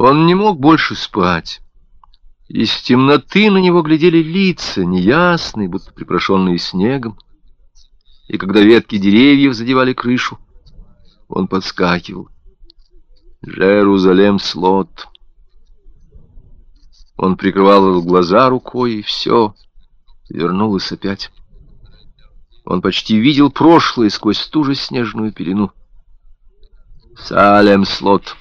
Он не мог больше спать. Из темноты на него глядели лица, неясные, будто припрошенные снегом. И когда ветки деревьев задевали крышу, он подскакивал. Жерузалем слот. Он прикрывал глаза рукой, и все вернулось опять. Он почти видел прошлое сквозь ту же снежную пелену. Салем слот.